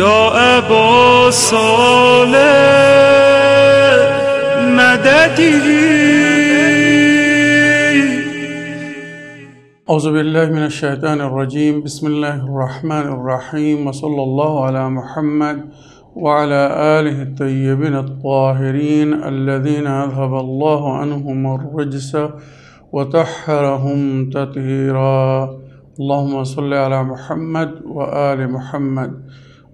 يا أبا صالح مددي. أعوذ بالله من الشيطان الرجيم. بسم الله الرحمن الرحيم. وصلى الله على محمد وعلى آله الطيبين الطاهرين الذين أذهب الله عنهم الرجس وطهرهم تطهيرا. اللهم صل على محمد وآل محمد.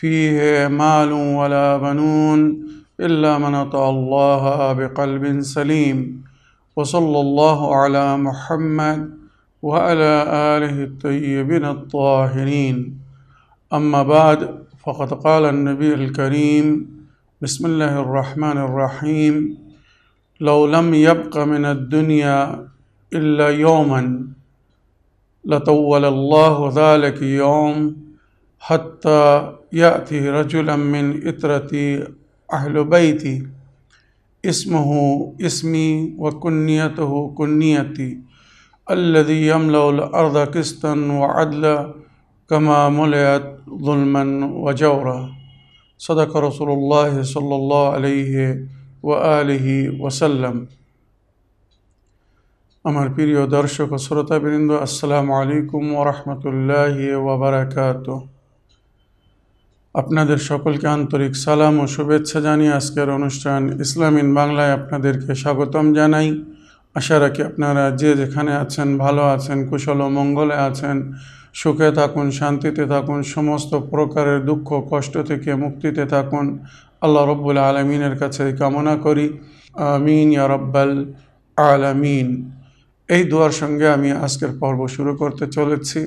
فيه مال ولا بنون إلا من أطاع الله بقلب سليم. وصلى الله على محمد وعلى آله الطيبين الطاهرين. أما بعد فقد قال النبي الكريم بسم الله الرحمن الرحيم لو لم يبق من الدنيا إلا يوما لطول الله ذلك يوم حتى يأتي رجلا من إترة أهل بيتي اسمه اسمي وكنيته كنيتي الذي يملأ الأرض قسطا وعدلا كما ملئت ظلما وجورا صدق رسول الله صلى الله عليه وآله وسلم আমার প্রিয় দর্শক ও শ্রোতাবৃন্দ আসসালামু আলাইকুম ওরহমতুল্লাহ ওবরাকাত আপনাদের সকলকে আন্তরিক সালাম ও শুভেচ্ছা জানিয়ে আজকের অনুষ্ঠান ইসলামিন বাংলায় আপনাদেরকে স্বাগতম জানাই। আশা রাখি আপনারা যে যেখানে আছেন, ভালো আছেন, কুশল ও মঙ্গলে আছেন, সুখে থাকুন, শান্তিতে থাকুন, সমস্ত প্রকারের দুঃখ, কষ্ট থেকে মুক্তিতে থাকুন। আল্লাহ রব্বুল আলমিনের কাছে কামনা করি। আমিন ইয়া রব্বাল আলামিন। এই দোয়ার সঙ্গে আমি আজকের পর্ব শুরু করতে চলেছি।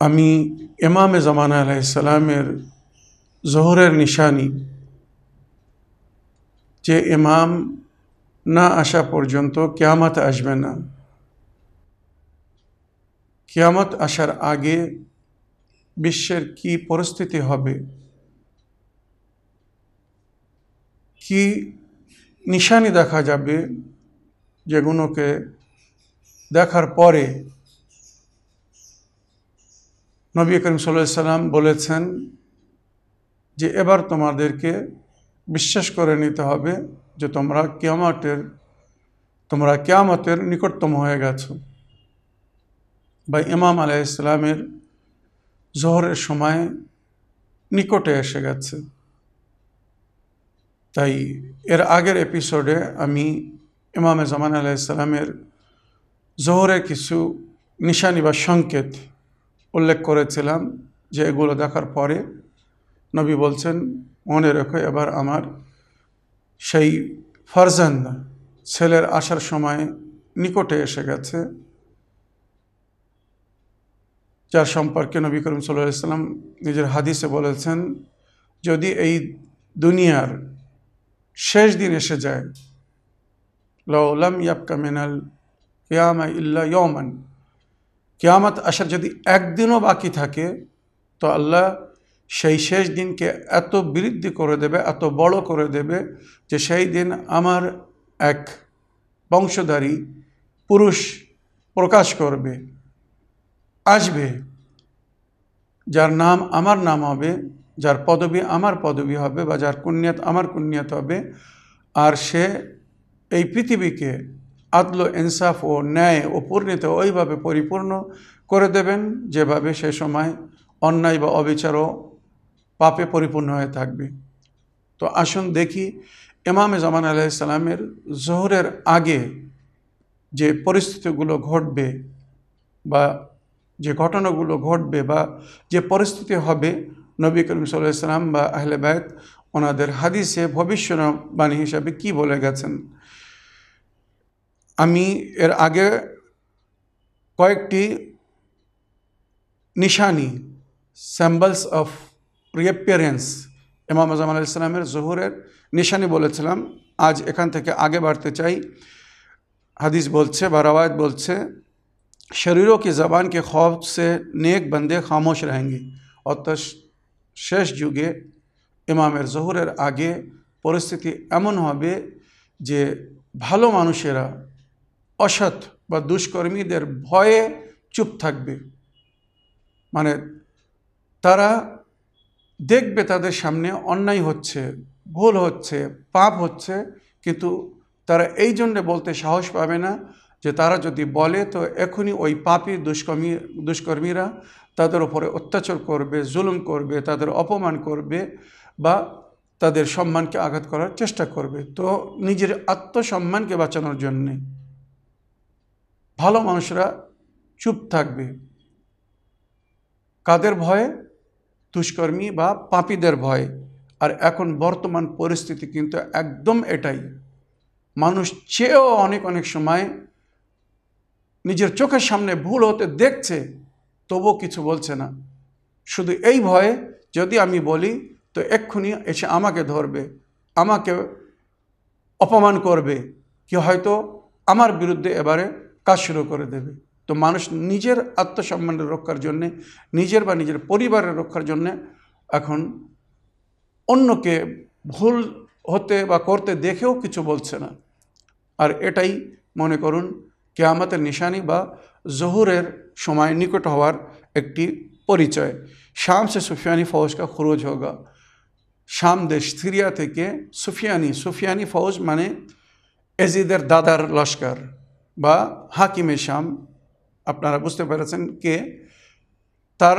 আমি ইমামে জামান আলাইসালামের জোহরের নিশানি যে ইমাম না আসা পর্যন্ত কেয়ামত আসবে না। কেয়ামত আসার আগে বিশ্বের কি পরিস্থিতি হবে? কি নিশানি দেখা যাবে যেগুলোকে দেখার পরে নবী করিম সাল্লাম বলেছেন যে এবার তোমাদেরকে বিশ্বাস করে নিতে হবে যে তোমরা কেয়ামতের তোমরা কেয়ামতের নিকটতম হয়ে গেছো। বা ইমাম আলাহ ইসলামের জোহরের সময় নিকটে এসে গেছে। তাই এর আগের এপিসোডে আমি ইমামে জামান আলাহ ইসলামের জোহরের কিছু নিশানি বা সংকেত উল্লেখ করেছিলাম যে এগুলো দেখার পরে নবী বলছেন, মনে রেখো এবার আমার সেই ফারজান ছেলের আসার সময় নিকটে এসে গেছে। যার সম্পর্কে নবী করিম সাল্লাহ ইসলাম নিজের হাদিসে বলেছেন, যদি এই দুনিয়ার শেষ দিন এসে যায় লাম ইয়াবকা মিনাল কেয়ামা ইল্লা ইয়মান কেয়ামত আসার যদি একদিনও বাকি থাকে, তো আল্লাহ সেই শেষ দিনকে এত বৃদ্ধি করে দেবে, এত বড় করে দেবে যে সেই দিন আমার এক বংশধারী পুরুষ প্রকাশ করবে, আসবে, যার নাম আমার নাম হবে, যার পদবী আমার পদবী হবে বা যার কুণ্যাত আমার কুণ্যাত হবে, আর সে এই পৃথিবীকে আদল, ইনসাফ ও ন্যায় ও পূর্ণিত ওইভাবে পরিপূর্ণ করে দেবেন যেভাবে সে সময় অন্যায় বা অবিচারও পাপে পরিপূর্ণ হয়ে থাকবে। তো আসুন দেখি ইমামে জামান আলাইসালামের জোহরের আগে যে পরিস্থিতিগুলো ঘটবে বা যে ঘটনাগুলো ঘটবে বা যে পরিস্থিতি হবে নবী করিম সাল্লাহ সাল্লাম বা আহলে বায়ত ওনাদের হাদিসে ভবিষ্যবাণী হিসাবে কি বলে গেছেন? আমি এর আগে কয়েকটি নিশানি স্যাম্বলস অফ রিঅ্যাপিয়ারেন্স ইমাম আজম আল ইসলামের জহুরের নিশানি বলেছিলাম। আজ এখান থেকে আগে বাড়তে চাই। হাদিস বলছে বা রওয়ায়ত বলছে, শরীরও কি জবানকে খব সে নেক বন্দে খামোশ खामोश অত শেষ যুগে ইমামের জহুরের আগে পরিস্থিতি এমন হবে যে ভালো মানুষেরা অসৎ বা দুষ্কর্মীদের ভয়ে চুপ থাকবে। মানে তারা দেখবে তাদের সামনে অন্যায় হচ্ছে, ভুল হচ্ছে, পাপ হচ্ছে, কিন্তু তারা এই জন্যে বলতে সাহস পাবে না যে তারা যদি বলে, তো এখনই ওই পাপি দুষ্কর্মী, দুষ্কর্মীরা তাদের উপরে অত্যাচার করবে, জুলুম করবে, তাদের অপমান করবে বা তাদের সম্মানকে আঘাত করার চেষ্টা করবে। তো নিজের আত্মসম্মানকে বাঁচানোর জন্যে ভালো মানুষরা চুপ থাকবে। কাদের ভয়ে? দুষ্কর্মী বা পাপীদের ভয়। আর এখন বর্তমান পরিস্থিতি কিন্তু একদম এটাই। মানুষ চেয়েও অনেক অনেক সময় নিজের চোখের সামনে ভুল হতে দেখছে, তবুও কিছু বলছে না। শুধু এই ভয়ে যদি আমি বলি, তো এক্ষুনি এসে আমাকে ধরবে, আমাকে অপমান করবে, কি হয়তো আমার বিরুদ্ধে এবারে কাজ শুরু করে দেবে। তো মানুষ নিজের আত্মসম্মানের রক্ষার জন্যে, নিজের বা নিজের পরিবারের রক্ষার জন্যে এখন অন্যকে ভুল হতে বা করতে দেখেও কিছু বলছে না। আর এটাই মনে করুন কেয়ামতের নিশানি বা জহুরের সময় নিকট হওয়ার একটি পরিচয়। শাম সে সুফিয়ানি ফৌজ কা খরচ হোগা। শাম দেশ সিরিয়া থেকে সুফিয়ানি সুফিয়ানি ফৌজ মানে এজিদের দাদার লস্কর। বা হাকিমে শাম, আপনারা বুঝতে পেরেছেন কে? তার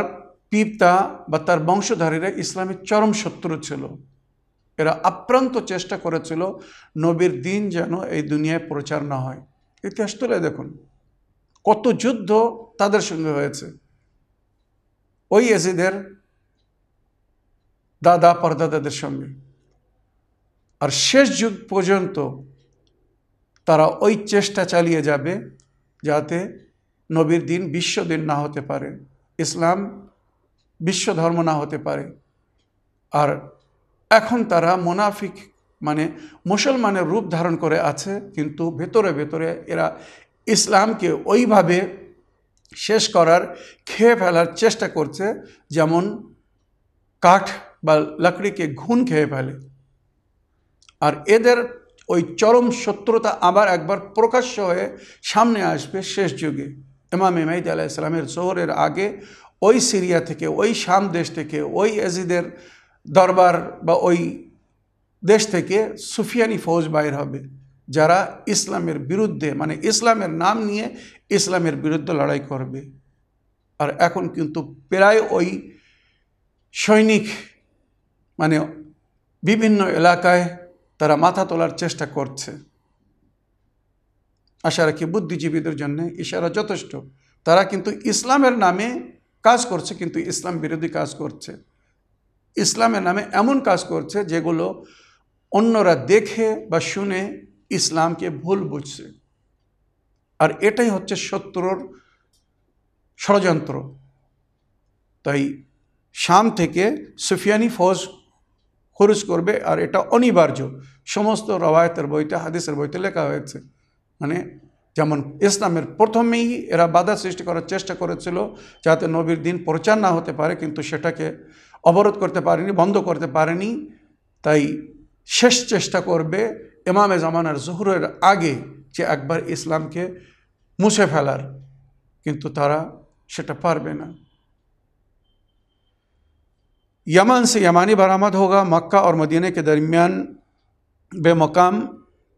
পিতা বা তার বংশধারীরা ইসলামের চরম শত্রু ছিল। এরা আপ্রান্ত চেষ্টা করেছিল নবীর দিন যেন এই দুনিয়ায় প্রচার না হয়। ইতিহাস তুলে দেখুন, কত যুদ্ধ তাদের সঙ্গে হয়েছে। ওই এজিদের দাদা পরদাদাদের সঙ্গে। আর শেষ যুগ পর্যন্ত তারা ওই চেষ্টা চালিয়ে যাবে যাতে নবীর দিন বিশ্ব দিন না হতে পারে, ইসলাম বিশ্ব ধর্ম না হতে পারে। আর এখন তারা মোনাফিক মানে মুসলমানের রূপ ধারণ করে আছে, কিন্তু ভেতরে ভেতরে এরা ইসলামকে ওইভাবে শেষ করার খেয়ে ফেলার চেষ্টা করছে, যেমন কাঠ বা লাকড়িকে ঘুণ খেয়ে ফেলে। আর এদের ওই চরম শত্রুতা আবার একবার প্রকাশ্য হয়ে সামনে আসবে শেষ যুগে। ইমাম ইমাইদ আলাহ ইসলামের শহরের আগে ওই সিরিয়া থেকে, ওই শাম দেশ থেকে, ওই এজিদের দরবার বা ওই দেশ থেকে সুফিয়ানি ফৌজ বাইর হবে, যারা ইসলামের বিরুদ্ধে মানে ইসলামের নাম নিয়ে ইসলামের বিরুদ্ধে লড়াই করবে। আর এখন কিন্তু প্রায় ওই সৈনিক মানে বিভিন্ন এলাকায় তারা মাথা তোলার চেষ্টা করছে। আশা রাখি বুদ্ধিজীবীদের জন্য ইশারা যথেষ্ট। তারা কিন্তু ইসলামের নামে কাজ করছে, কিন্তু ইসলাম বিরোধী কাজ করছে। ইসলামের নামে এমন কাজ করছে যেগুলো অন্যরা দেখে বা শুনে ইসলামকে ভুল বুঝছে। আর এটাই হচ্ছে শত্রুর ষড়যন্ত্র। তাই শাম থেকে সুফিয়ানি ফৌজ খরচ করবে আর এটা অনিবার্য। সমস্ত রবায়তের বইতে, হাদিসের বইতে লেখা হয়েছে। মানে যেমন ইসলামের প্রথমেই এরা বাধা সৃষ্টি করার চেষ্টা করেছিল যাতে নবীর দিন প্রচার না হতে পারে, কিন্তু সেটাকে অবরোধ করতে পারেনি, বন্ধ করতে পারেনি। তাই শেষ চেষ্টা করবে ইমামে জামানার জহুরের আগে যে একবার ইসলামকে মুছে ফেলার। কিন্তু তারা সেটা পারবে না। یمن سے یمانی برآمد ہوگا، مکہ اور مدینہ کے درمیان بے مقام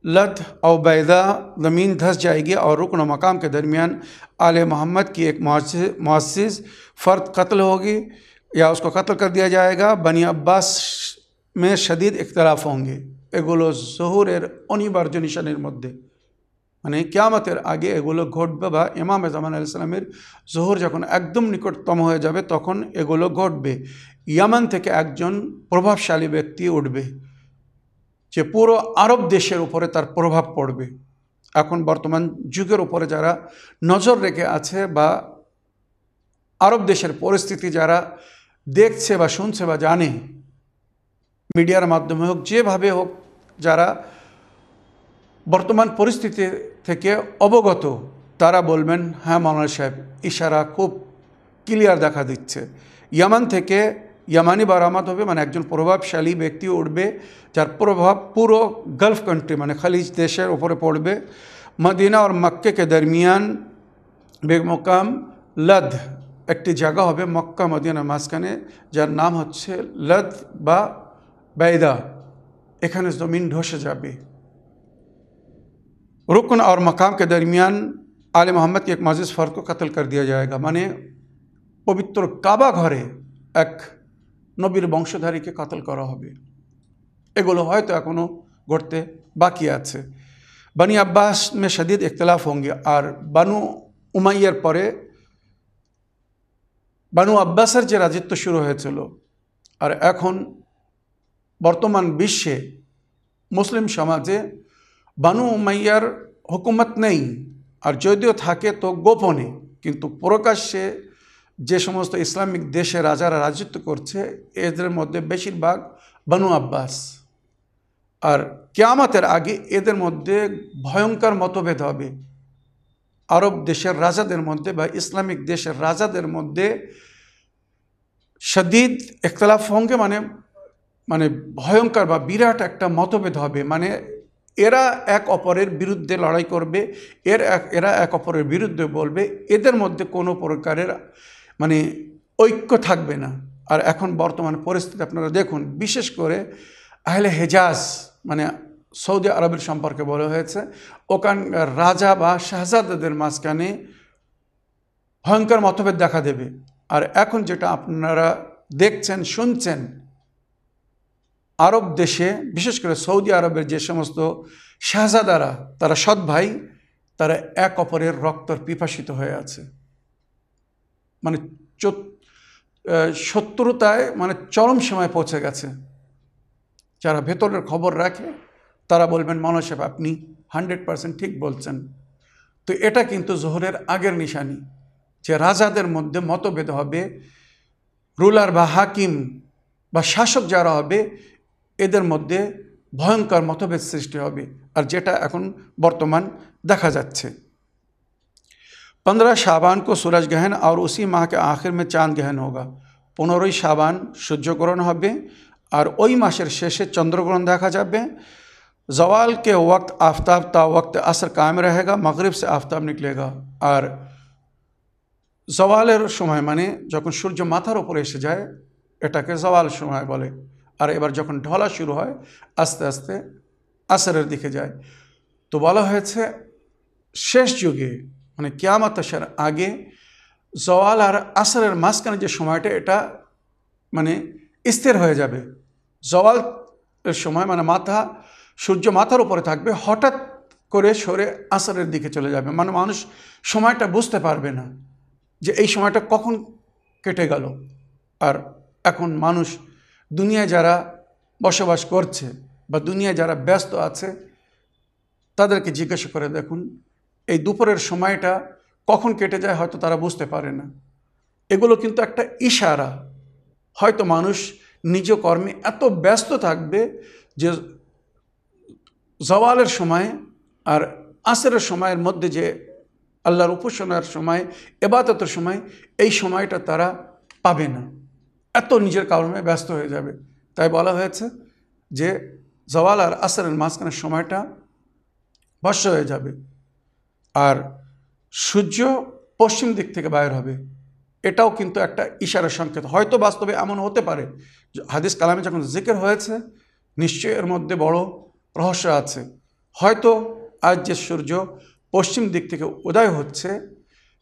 لت او بیدہ زمین دھس جائے گی اور رکن و مقام کے درمیان آل محمد کی ایک مؤسس فرد قتل ہوگی یا اس کو قتل کر دیا جائے گا۔ بنی عباس میں شدید اختلاف ہوں گے۔ এগুলো জহুরের آگے নিশানের মধ্যে گھوٹ কেয়ামতের با امام زمان علیہ ইমাম জামান আল ইসলামের জহুর نکٹ تم ہوئے جبے যাবে اگلو گھوٹ بے۔ ইয়ামান থেকে একজন প্রভাবশালী ব্যক্তি উঠবে যে পুরো আরব দেশের উপরে তার প্রভাব পড়বে। এখন বর্তমান যুগের উপরে যারা নজর রেখে আছে বা আরব দেশের পরিস্থিতি যারা দেখছে বা শুনছে বা জানে, মিডিয়ার মাধ্যমে হোক, যেভাবে হোক যারা বর্তমান পরিস্থিতি থেকে অবগত, তারা বলবেন হ্যাঁ মাওলানা সাহেব, ইশারা খুব ক্লিয়ার দেখা দিচ্ছে। ইয়ামান থেকে ইয়ামানি বারামাত হবে মানে একজন প্রভাবশালী ব্যক্তি উঠবে যার প্রভাব পুরো গালফ কান্ট্রি মানে খালিজ দেশের ওপরে পড়বে মদিনা আর মক্কে কে দরমিয়ান বেগমকাম লদ একটি জায়গা হবে মক্কা মদিনার মাঝখানে যার নাম হচ্ছে লদ বা বেদা এখানে জমিন ধসে যাবে रुकन और मकाम के दरमियान आल मोहम्मद के एक माजिज फ़र्द को कत्ल कर दिया जाएगा মানে পবিত্র কাবা ঘরে এক নবীর বংশধারীকে কাতল করা হবে। এগুলো হয়তো এখনও ঘটতে বাকি আছে। বানি আব্বাস মে শদীদ ইখতলাফ হোঙ্গে আর বানু উমাইয়ার পরে বানু আব্বাসের যে রাজত্ব শুরু হয়েছিল, আর এখন বর্তমান বিশ্বে মুসলিম সমাজে বানু উমাইয়ার হুকুমত নেই। আর যদিও থাকে তো গোপনে, কিন্তু প্রকাশ্যে যে সমস্ত ইসলামিক দেশে রাজারা রাজত্ব করছে, এদের মধ্যে বেশিরভাগ বানু আব্বাস। আর কেয়ামাতের আগে এদের মধ্যে ভয়ঙ্কর মতভেদ হবে। আরব দেশের রাজাদের মধ্যে বা ইসলামিক দেশের রাজাদের মধ্যে সদিদ একতলাফ হঙ্গে মানে মানে ভয়ঙ্কর বা বিরাট একটা মতভেদ হবে। মানে এরা এক অপরের বিরুদ্ধে লড়াই করবে, এর এরা এক অপরের বিরুদ্ধে বলবে, এদের মধ্যে কোনো প্রকারের মানে ঐক্য থাকবে না। আর এখন বর্তমান পরিস্থিতি আপনারা দেখুন, বিশেষ করে আহলে হেজাজ মানে সৌদি আরবের সম্পর্কে বলা হয়েছে ওখানকার রাজা বা শাহজাদাদের মাঝখানে ভয়ঙ্কর মতভেদ দেখা দেবে। আর এখন যেটা আপনারা দেখছেন, শুনছেন, আরব দেশে, বিশেষ করে সৌদি আরবের যে সমস্ত শাহজাদারা, তারা সৎ ভাই, তারা এক অপরের রক্তর পিপাসিত হয়ে আছে। মানে শত্রুতায় মানে চরম সময় পৌঁছে গেছে। যারা ভেতরের খবর রাখে, তারা বলবেন মানসেব আপনি হান্ড্রেড পারসেন্ট ঠিক বলছেন। তো এটা কিন্তু জোহরের আগের নিশানি, যে রাজাদের মধ্যে মতভেদ হবে, রুলার বা হাকিম বা শাসক যারা হবে, এদের মধ্যে ভয়ঙ্কর মতভেদ সৃষ্টি হবে। আর যেটা এখন বর্তমান দেখা যাচ্ছে। पंद्रह शाबान को सूरज ग्रहण और उसी माह के आखिर में चांद ग्रहण होगा পনেরোই সাবান সূর্যগ্রহণ হবে আর ওই মাসের শেষে চন্দ্রগ্রহণ দেখা যাবে जवाल के वक्त आफ्ताब ता वक्त असर कायम रहेगा मगरिब से आफ्ताब निकलेगा আর জওয়ালের সময় মানে যখন সূর্য মাথার ওপরে এসে যায় এটাকে জওয়াল সময় বলে আর এবার যখন ঢলা শুরু হয় আস্তে আস্তে আসরের দিকে যায় তো বলা হয়েছে শেষ যুগে মানে কেয়ামত আসার আগে জওয়াল আর আসরের মাঝখানে যে সময়টা, এটা মানে স্থির হয়ে যাবে। জওয়াল সময় মানে মাথা, সূর্য মাথার উপরে থাকবে, হঠাৎ করে সরে আসরের দিকে চলে যাবে। মানে মানুষ সময়টা বুঝতে পারবে না যে এই সময়টা কখন কেটে গেল। আর এখন মানুষ দুনিয়ায় যারা বসবাস করছে বা দুনিয়ায় যারা ব্যস্ত আছে, তাদেরকে জিজ্ঞাসা করে দেখুন এই দুপুরের সময়টা কখন কেটে যায় হয়তো তারা বুঝতে পারে না। এগুলো কিন্তু একটা ইশারা। হয়তো মানুষ নিজ কর্মে এত ব্যস্ত থাকবে যে জওয়ালের সময় আর আসরের সময়ের মধ্যে যে আল্লাহর উপাসনার সময়, এবাদতের সময়, এই সময়টা তারা পাবে না। এত নিজের কারণে ব্যস্ত হয়ে যাবে। তাই বলা হয়েছে যে জওয়াল আর আসরের মাঝখানের সময়টা বর্ষ হয়ে যাবে। আর সূর্য পশ্চিম দিক থেকে বাইর হবে। এটাও কিন্তু একটা ইশারার সংকেত। হয়তো বাস্তবে এমন হতে পারে হাদিস কালামে যখন জিকের হয়েছে, নিশ্চয়ই এর মধ্যে বড় রহস্য আছে। হয়তো আজ যে সূর্য পশ্চিম দিক থেকে উদয় হচ্ছে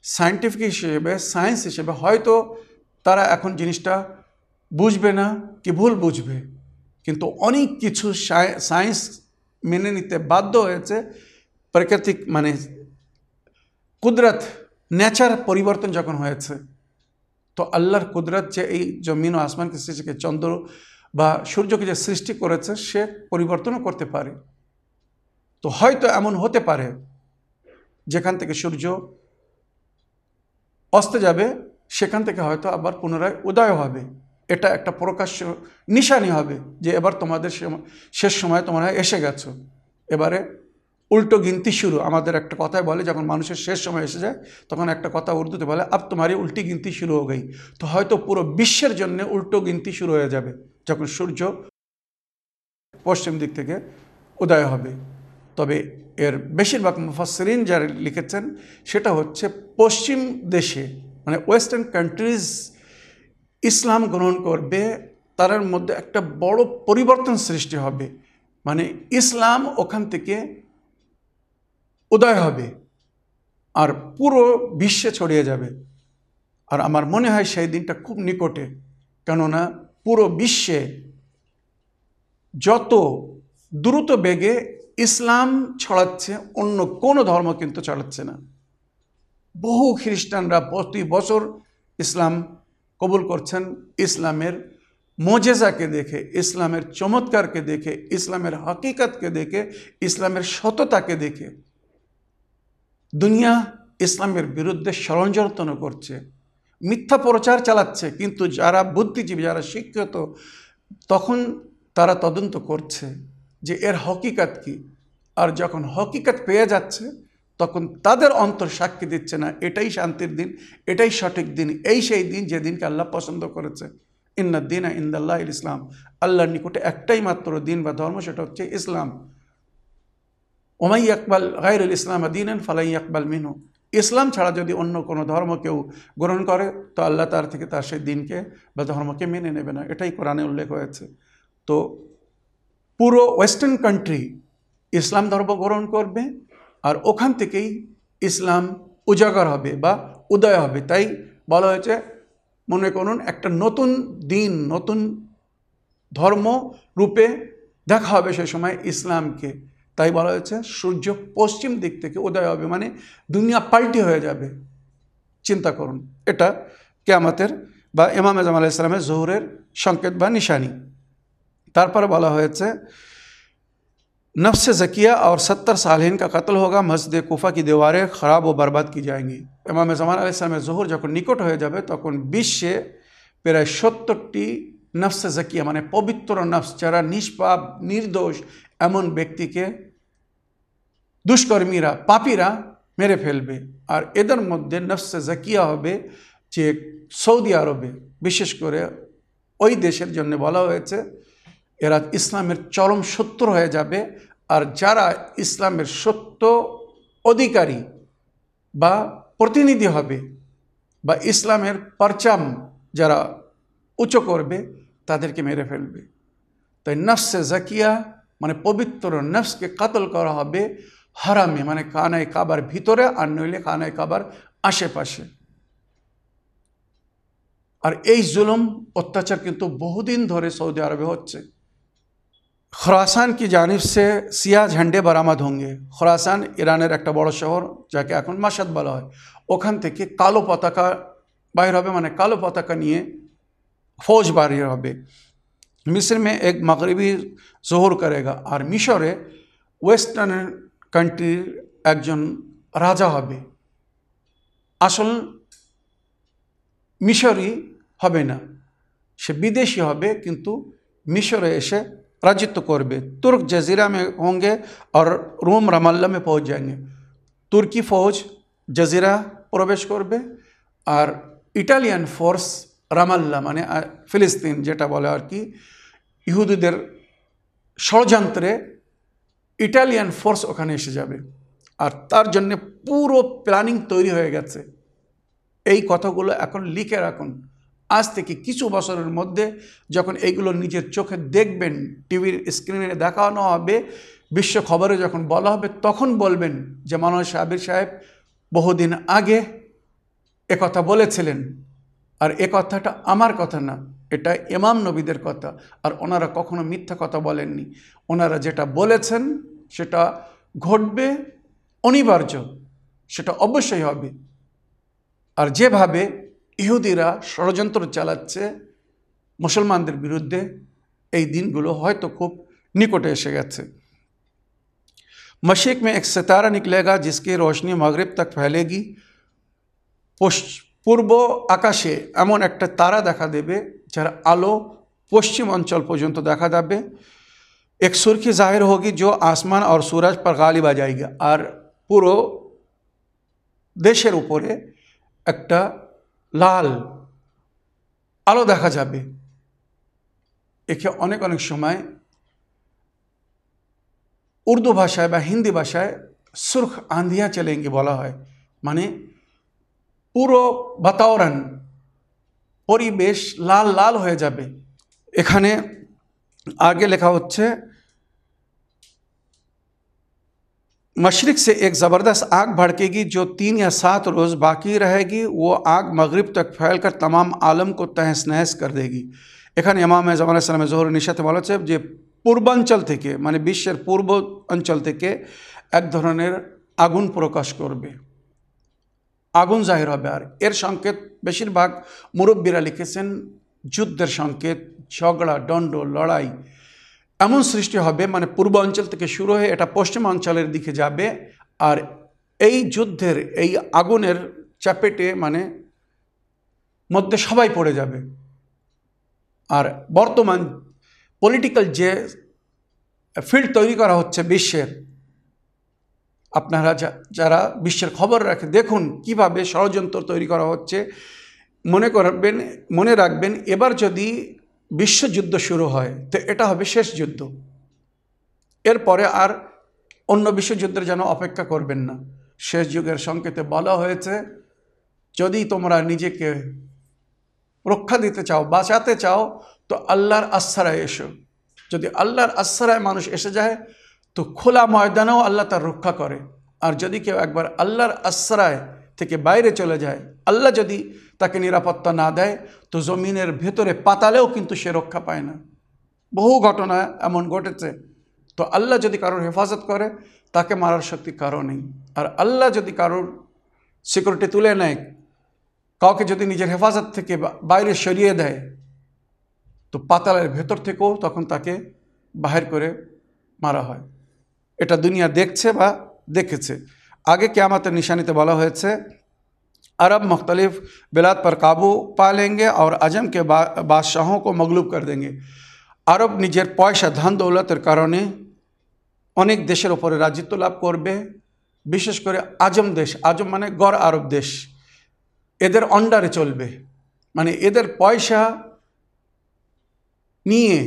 সায়েন্টিফিক হিসেবে সায়েন্স হিসেবে হয়তো তারা এখন জিনিসটা বুঝবে না কি ভুল বুঝবে। কিন্তু অনেক কিছু সায়েন্স মেনে নিতে বাধ্য হয়েছে, প্রাকৃতিক মানে কুদরত নেচার পরিবর্তন যখন হয়েছে, তো আল্লাহর কুদরত যে এই জমিন ও আসমানকে সৃষ্টিকে চন্দ্র বা সূর্যকে যে সৃষ্টি করেছে, সে পরিবর্তনও করতে পারে। তো হয়তো এমন হতে পারে, যেখান থেকে সূর্য অস্তে যাবে, সেখান থেকে হয়তো আবার পুনরায় উদয় হবে। এটা একটা প্রকাশ্য নিশানি হবে যে এবার তোমাদের শেষ সময় তোমরা এসে গেছো। এবারে উল্টো গিনতি শুরু। আমাদের একটা কথায় বলে, যখন মানুষের শেষ সময় এসে যায়, তখন একটা কথা উর্দুতে বলে আব তোমারই উল্টি গিনতি শুরু হয়ে গই তো হয়তো পুরো বিশ্বের জন্য উল্টো গিনতি শুরু হয়ে যাবে, যখন সূর্য পশ্চিম দিক থেকে উদয় হবে। তবে এর বেশিরভাগ মুফাসরিন যারা লিখেছেন, সেটা হচ্ছে পশ্চিম দেশে মানে ওয়েস্টার্ন কান্ট্রিজ ইসলাম গ্রহণ করবে তার মধ্যে একটা বড় পরিবর্তন সৃষ্টি হবে। মানে ইসলাম ওখান থেকে উদয় হবে। আর পুরো বিশ্বে ছড়িয়ে যাবে। আর আমার মনে হয় সেই দিনটা খুব নিকটে। কেননা পুরো বিশ্বে যত দ্রুত বেগে ইসলাম ছড়াচ্ছে, অন্য কোনো ধর্ম কিন্তু ছড়াচ্ছে না। বহু খ্রিস্টানরা প্রতি বছর ইসলাম কবুল করছেন। ইসলামের মজেজাকে দেখে, ইসলামের চমৎকারকে দেখে, ইসলামের হকিকতকে দেখে, ইসলামের সততাকে দেখে। দুনিয়া ইসলামের বিরুদ্ধে ষড়যন্ত্র করছে, মিথ্যা প্রচার চালাচ্ছে, কিন্তু যারা বুদ্ধিজীবী, যারা শিক্ষিত, তখন তারা তদন্ত করছে যে এর হকিকত কি। আর যখন হকিকত পেয়ে যাচ্ছে, তখন তাদের অন্তর সাক্ষী দিচ্ছে না, এটাই শান্তির দিন, এটাই সঠিক দিন, এই সেই দিন যে দিনকে আল্লাহ পছন্দ করেছে। ইন্না ইন্দাল্লাহ ইসলাম। আল্লাহর নিকটে একটাই মাত্র দিন বা ধর্ম, সেটা হচ্ছে ইসলাম। ওমাই আকবাল গাইরুল ইসলাম দিন ফালাই আকবাল মিনু ইসলাম ছাড়া যদি অন্য কোনো ধর্ম কেউ গ্রহণ করে, তো আল্লাহ তার থেকে তার সেই দিনকে বা ধর্মকে মেনে নেবে না। এটাই কোরআনে উল্লেখ হয়েছে। তো পুরো ওয়েস্টার্ন কান্ট্রি ইসলাম ধর্ম গ্রহণ করবে আর ওখান থেকেই ইসলাম উজাগর হবে বা উদয় হবে। তাই বলা হয়েছে, মনে করুন, একটা নতুন দিন, নতুন ধর্ম রূপে দেখা হবে সে সময় ইসলামকে। তাই বলা হয়েছে সূর্য পশ্চিম দিক থেকে উদয় হবে মানে দুনিয়া পাল্টি হয়ে যাবে চিন্তা করুন এটা কেয়ামতের বা ইমাম আজম আলাহ ইসলামের জহুরের সংকেত বা নিশানি তারপরে বলা হয়েছে नफ्स ज़किया और सत्तर सालहीन का कत्ल होगा मस्जिद कोफा की दीवारें ख़राब व बर्बाद की जाएंगी ইমাম জামান আলি ইসলামের জোহর যখন নিকট হয়ে যাবে তখন বিশ্বে প্রায় সত্তরটি নফসে জাকিয়া মানে পবিত্র নফস যারা নিষ্পাপ নির্দোষ এমন ব্যক্তিকে দুষ্কর্মীরা, পাপীরা মেরে ফেলবে। আর এদের মধ্যে নফসে জাকিয়া হবে, যে সৌদি আরবে, বিশেষ করে ওই দেশের জন্য বলা হয়েছে, এরা ইসলামের চরম সত্য হয়ে যাবে। আর যারা ইসলামের সত্য অধিকারী বা প্রতিনিধি হবে বা ইসলামের পরচাম যারা উঁচু করবে, তাদেরকে মেরে ফেলবে। তাই নফসে জাকিয়া মানে পবিত্র নফসকে কাতল করা হবে। হারামে মানে কানায় কাবার ভিতরে আর নইলে কানায় কাবার আশেপাশে। আর এই জুলুম, অত্যাচার কিন্তু বহুদিন ধরে সৌদি আরবে হচ্ছে। খরাসান কি জানিব সে? সিয়া ঝান্ডে বরামদ হোঙ্গে খরাসান ইরানের একটা বড় শহর, যাকে এখন মাসাদ বলা হয়। ওখান থেকে কালো পতাকা বাইর হবে মানে কালো পতাকা নিয়ে ফৌজ বাহির হবে। মিস্র মে এক মগরবি জোহর করেগা। আর মিশরে ওয়েস্টার্ন কান্ট্রির একজন রাজা হবে আসল মিশরই হবে না সে বিদেশি হবে কিন্তু মিশরে এসে राजित्व করবে तुर्क जजीरा में होंगे और रोम रमल्ला में पहुंच जाएंगे তুর্কি ফৌজ জাজিরা প্রবেশ করবে আর ইটালিয়ান ফোর্স রামাল্লা মানে ফিলিস্তিন যেটা বলে আর কি ইহুদিদের ষড়যন্ত্রে ইটালিয়ান ফোর্স ওখানে এসে যাবে। আর তার জন্যে পুরো প্ল্যানিং তৈরি হয়ে গেছে। এই কথাগুলো এখন লিখে রাখুন। আজ থেকে কিছু বছরের মধ্যে যখন এইগুলো নিজের চোখে দেখবেন, টিভির স্ক্রিনে দেখানো হবে, বিশ্ব খবরে যখন বলা হবে, তখন বলবেন যে মানব সাহেবের সাহেব বহুদিন আগে কথা বলেছিলেন। আর এ কথাটা আমার কথা না, এটা ইমাম নবীদের কথা। আর ওনারা কখনো মিথ্যা কথা বলেননি। ওনারা যেটা বলেছেন সেটা ঘটবে অনিবার্য সেটা অবশ্যই হবে আর যেভাবে ইহুদিরা ষড়যন্ত্র চালাচ্ছে মুসলমানদের বিরুদ্ধে এই দিনগুলো হয়তো খুব নিকটে এসে গেছে मशरक़ में एक सितारा निकलेगा जिसकी रोशनी मगरिब तक फैलेगी পূর্ব আকাশে এমন একটা তারা দেখা দেবে যার আলো পশ্চিম অঞ্চল পর্যন্ত দেখা যাবে এক सुर्खी जाहिर होगी जो आसमान और सूरज पर गालिब आ जाएगी আর পুরো দেশের উপরে একটা লাল আলো দেখা যাবে একে অনেক অনেক সময় উর্দু ভাষায় বা হিন্দি ভাষায় সুরখ আন্ধিয়া চলেঙ্গি বলা হয় মানে পুরো বাতাবরণ পরিবেশ লাল লাল হয়ে যাবে এখানে आगे लिखा হচ্ছে مشرق سے ایک زبردست آگ بھڑکے گی جو تین یا سات روز باقی رہے گی، وہ آگ مغرب تک پھیل کر تمام عالم کو تہس نہس کر دے گی۔ اکان امام زم اللہ وسلم ظہر نشت والد صاحب جو پورباچل تک مانے وشیر پورب انچل تھے تھی ایک دھرنر آگن پرکاش کروے آگن ہو بیار۔ ایر شانکت بشیر بھاگ مروب بیرہ لکھے سن، جد در شانکت چھوگڑا ڈنڈو، لڑائی এমন সৃষ্টি হবে মানে পূর্ব অঞ্চল থেকে শুরু হয়ে এটা পশ্চিমাঞ্চলের দিকে যাবে, আর এই যুদ্ধের, এই আগুনের চাপেটে মানে মধ্যে সবাই পড়ে যাবে। আর বর্তমান পলিটিক্যাল যে ফিল্ড তৈরি করা হচ্ছে বিশ্বের, আপনারা যারা বিশ্বের খবর রাখে, দেখুন কীভাবে ষড়যন্ত্র তৈরি করা হচ্ছে। মনে করবেন, মনে রাখবেন, এবার যদি বিশ্বযুদ্ধ শুরু হয়, তো এটা হবে শেষ যুদ্ধ। এরপরে আর অন্য বিশ্বযুদ্ধের যেন অপেক্ষা করবেন না। শেষ যুগের সংকেতে বলা হয়েছে, যদি তোমরা নিজেকে রক্ষা দিতে চাও, বাঁচাতে চাও, তো আল্লাহর আশ্রায় এসো। যদি আল্লাহর আশ্রায় মানুষ এসে যায়, তো খোলা ময়দানেও আল্লাহ তার রক্ষা করে। আর যদি কেউ একবার আল্লাহর আশ্রয় থেকে বাইরে চলে যায়। আল্লাহ যদি তাকে নিরাপত্তা না দেয়, তো জমিনের ভেতরে পাতালেও কিন্তু সে রক্ষা পায় না। বহু ঘটনা এমন ঘটেছে। তো আল্লাহ যদি কারোর হেফাজত করে, তাকে মারার শক্তি কারও নেই। আর আল্লাহ যদি কারোর সিকিউরিটি তুলে নেয়, কাউকে যদি নিজের হেফাজত থেকে বাইরে সরিয়ে দেয়, তো পাতালের ভেতর থেকেও তখন তাকে বাহির করে মারা হয়। এটা দুনিয়া দেখছে বা দেখেছে। आगे क्यामत निशानी बोला हुए अरब मुख्तलिफ बिलाद पर काबू पा लेंगे और अजम के बा, बादशाहों को मगलूब कर देंगे আরব নিজের পয়সা ধান দৌলতের কারণে অনেক দেশের ওপরে রাজিত্ব লাভ করবে বিশেষ করে আজম দেশ আজম মানে গড় আরব দেশ এদের অন্ডারে চলবে মানে এদের পয়সা নিয়ে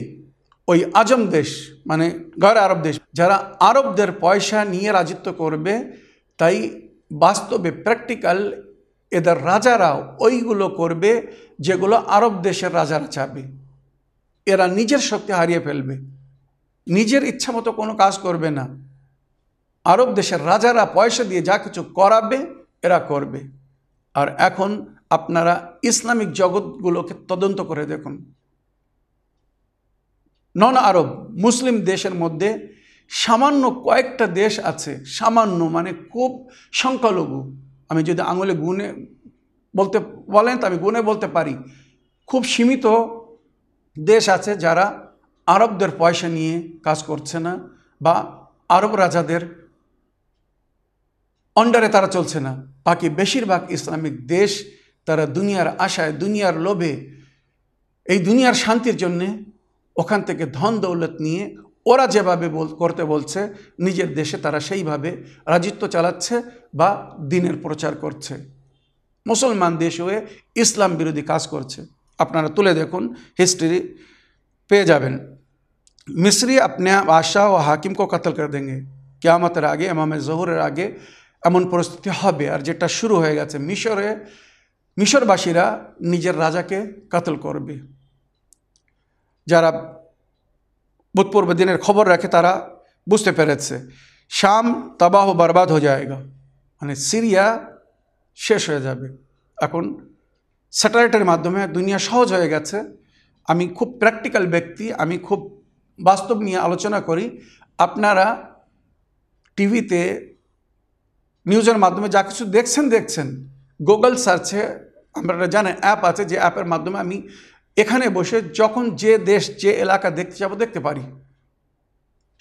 ওই আজম দেশ মানে গড় আরব দেশ যারা আরবদের পয়সা নিয়ে রাজিত্ব করবে তাই বাস্তবে প্র্যাকটিক্যাল এদের রাজারা ওইগুলো করবে যেগুলো আরব দেশের রাজারা চাবে। এরা নিজের শক্তি হারিয়ে ফেলবে। নিজের ইচ্ছা মতো কোনো কাজ করবে না। আরব দেশের রাজারা পয়সা দিয়ে যা কিছু করাবে, এরা করবে। আর এখন আপনারা ইসলামিক জগৎগুলোকে তদন্ত করে দেখুন। নন আরব, মুসলিম দেশের মধ্যে সামান্য কয়েকটা দেশ আছে, সামান্য মানে খুব সংখ্যালঘু। আমি যদি আঙুলে গুনে বলতে, বলেন তো আমি গুনে বলতে পারি। খুব সীমিত দেশ আছে যারা আরবদের পয়সা নিয়ে কাজ করছে না বা আরব রাজাদের অন্ডারে তারা চলছে না। বাকি বেশিরভাগ ইসলামিক দেশ তারা দুনিয়ার আশায়, দুনিয়ার লোভে, এই দুনিয়ার শান্তির জন্যে ওখান থেকে ধন দৌলত নিয়ে ওরা যেভাবে বল, করতে বলছে, নিজের দেশে তারা সেইভাবে রাজিত্ব চালাচ্ছে বা দিনের প্রচার করছে। মুসলমান দেশ হয়ে ইসলাম বিরোধী কাজ করছে। আপনারা তুলে দেখুন হিস্ট্রি পেয়ে যাবেন। মিসরি আপনি, আশা ও হাকিমকে কতল করে দেंगे কেয়ামতের আগে এমামে জহুরের আগে এমন পরিস্থিতি হবে আর যেটা শুরু হয়ে গেছে। মিশরে, মিশরবাসীরা নিজের রাজাকে কাতল করবে। যারা ভূতপূর্ব দিনের খবর রাখে তারা, বুঝতে পেরেছে। শাম তবাহ বরবাদ হয়ে যায়গা। মানে সিরিয়া শেষ হয়ে যাবে। এখন স্যাটেলাইটের মাধ্যমে দুনিয়া সহজ হয়ে গেছে। আমি খুব প্র্যাকটিক্যাল ব্যক্তি, আমি খুব বাস্তব নিয়ে আলোচনা করি। আপনারা টিভিতে, নিউজের মাধ্যমে যা কিছু দেখছেন দেখছেন। গুগল সার্চে আমরা জানেন অ্যাপ আছে, যে অ্যাপের মাধ্যমে আমি এখানে বসে যখন যে দেশ, যে এলাকা দেখতে যাব, দেখতে পারি।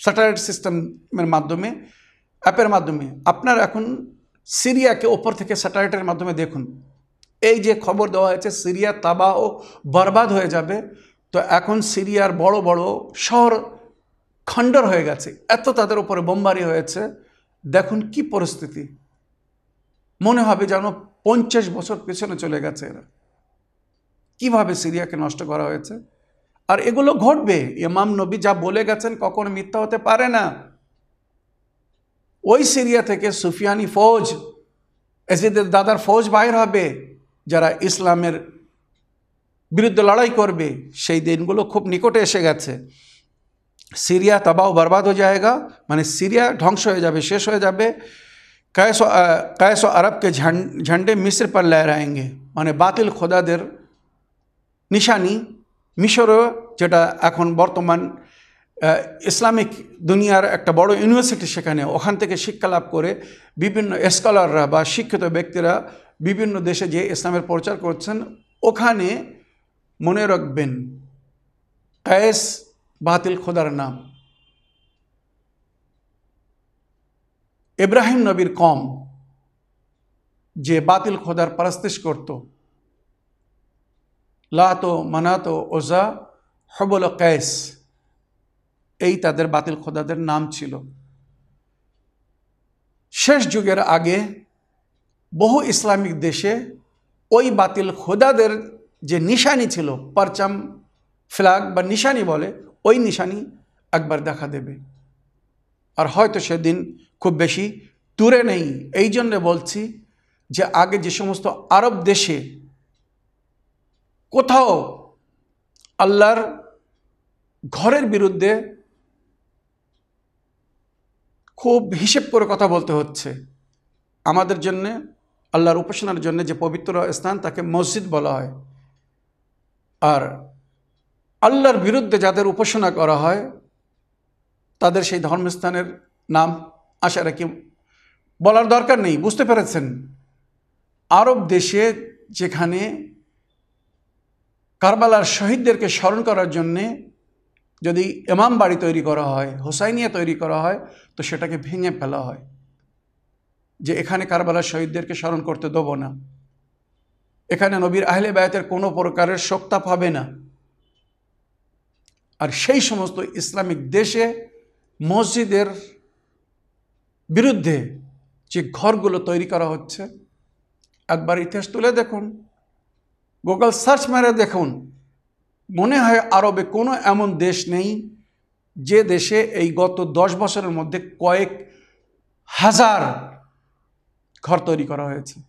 স্যাটেলাইট সিস্টেমের মাধ্যমে অ্যাপের মাধ্যমে। আপনার এখন সিরিয়াকে ওপর থেকে স্যাটেলাইটের মাধ্যমে দেখুন। এই যে খবর দেওয়া হয়েছে, সিরিয়া তাবা ও বরবাদ হয়ে যাবে। তো এখন সিরিয়ার বড় বড় শহর খণ্ডর হয়ে গেছে। এত তাদের উপরে বোমবারি হয়েছে। দেখুন কি পরিস্থিতি। মনে হবে যেন পঞ্চাশ বছর পেছনে চলে গেছে এরা। কীভাবে সিরিয়াকে নষ্ট করা হয়েছে? আর এগুলো ঘটবে। ইমাম নবী যা বলে গেছেন কখনো মিথ্যা হতে পারে না। ওই সিরিয়া থেকে সুফিয়ানি ফৌজ, এজিদের দাদার ফৌজ বাইর হবে, যারা ইসলামের বিরুদ্ধে লড়াই করবে। সেই দিনগুলো খুব নিকটে এসে গেছে। সিরিয়া তবাও বরবাদ হয়ে যায়গা। মানে সিরিয়া ধ্বংস হয়ে যাবে, শেষ হয়ে যাবে। কয়েসো কয়েসো আরবকে ঝন্ডে মিশ্র পর লহরাएंगे মানে বাতিল খোদাদের নিশানি, মিশরও, যেটা এখন বর্তমান ইসলামিক দুনিয়ার একটা বড় ইউনিভার্সিটি সেখানে, ওখান থেকে শিক্ষা লাভ করে বিভিন্ন স্কলাররা বা শিক্ষিত ব্যক্তিরা বিভিন্ন দেশে যে ইসলামের প্রচার করছেন। ওখানে মনে রাখবেন, কয়েস বাতিল খোদার নাম। ইব্রাহিম নবীর কম, যে বাতিল খোদার পারস্তিস করত। লাতো, মানাতো, ওজা, হবল কয়েস। এই তাদের বাতিল খোদাদের নাম ছিল। শেষ যুগের আগে বহু ইসলামিক দেশে ওই বাতিল খোদাদের যে নিশানি ছিল, পারচাম ফ্ল্যাগ বা নিশানি বলে, ওই নিশানি একবার দেখা দেবে। আর হয়তো সেদিন খুব বেশি দূরে নেই। এই জন্যে বলছি যে আগে যে সমস্ত আরব দেশে কোথাও আল্লাহর ঘরের বিরুদ্ধে খুব হিসেব করে কথা বলতে হচ্ছে। আমাদের জন্যে, আল্লাহর উপাসনার জন্য যে পবিত্র স্থান তাকে মসজিদ বলা হয়। আর আল্লাহর বিরুদ্ধে যাদের উপাসনা করা হয়, তাদের সেই ধর্মস্থানের নাম আশা রাখি বলার দরকার নেই, বুঝতে পেরেছেন? আরব দেশে যেখানে কারবালার শহীদদেরকে স্মরণ করার জন্যে যদি এমাম বাড়ি তৈরি করা হয়, হোসাইনিয়া তৈরি করা হয়, তো সেটাকে ভেঙে ফেলা হয়। যে এখানে কারবালার শহীদদেরকে স্মরণ করতে দেবো না। এখানে নবীর আহলে বায়াতের কোনো প্রকারের শক্তা পাবে না। আর সেই সমস্ত ইসলামিক দেশে মসজিদের বিরুদ্ধে যে ঘরগুলো তৈরি করা হচ্ছে, একবার ইতিহাস তুলে দেখুন। গুগল সার্চ মেরে দেখুন। মনে হয় আরবে কোনো এমন দেশ নেই যে দেশে এই গত দশ বছরের মধ্যে কয়েক হাজার ঘর তৈরি করা হয়েছে।